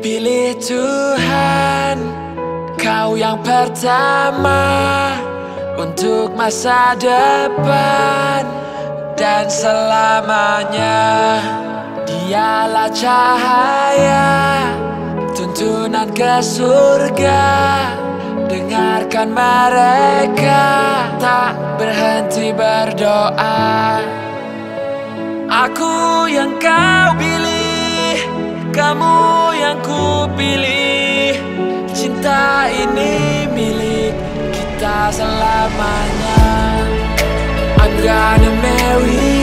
Kupilih Tuhan Kau yang pertama Untuk masa depan Dan selamanya. Dialah cahaya Tuntunan ke surga. Dengarkan mereka Tak berhenti berdoa. Aku yang kau pilih Kamu yang ku pilih. Cinta ini milik kita selamanya. I'm gonna marry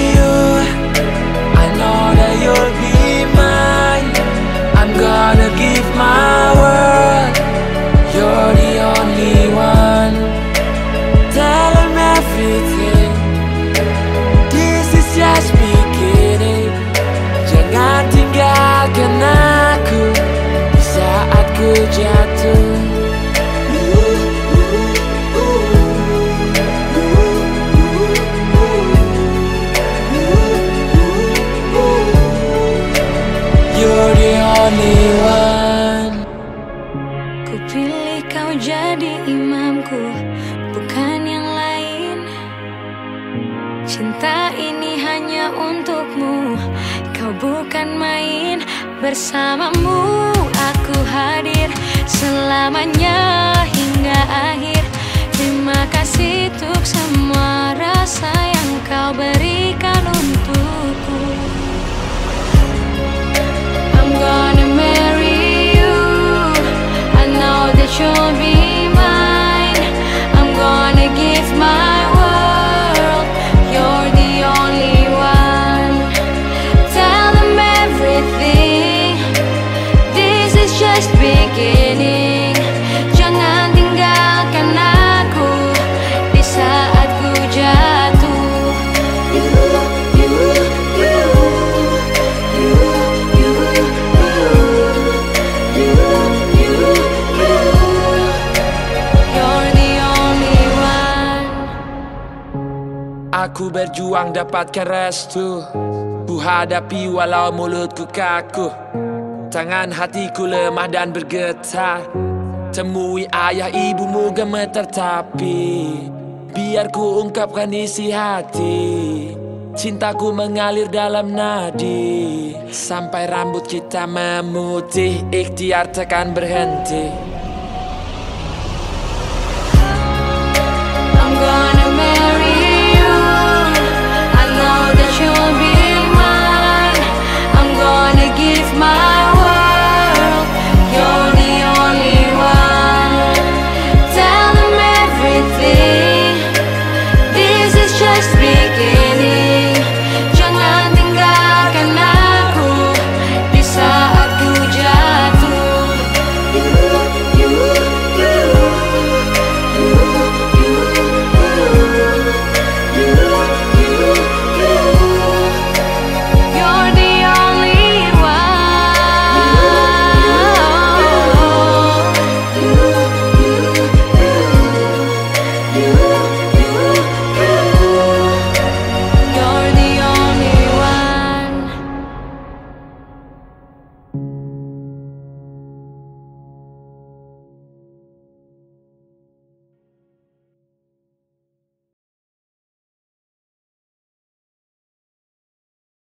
Ku pilih kau jadi imamku, bukan yang lain. Cinta ini hanya untukmu, kau bukan main. Bersamamu aku hadir selamanya hingga akhir. You'll be mine. I'm gonna give my world. You're the only one. Tell them everything. This is just beginning. Aku berjuang dapatkan restu. Ku hadapi walau mulutku kaku. Tangan hatiku lemah dan bergetar. Temui ayah ibumu gemetar tapi Biar ku ungkapkan isi hati. Cintaku mengalir dalam nadi Sampai rambut kita memutih. Ikhtiar tekan berhenti. I'm gonna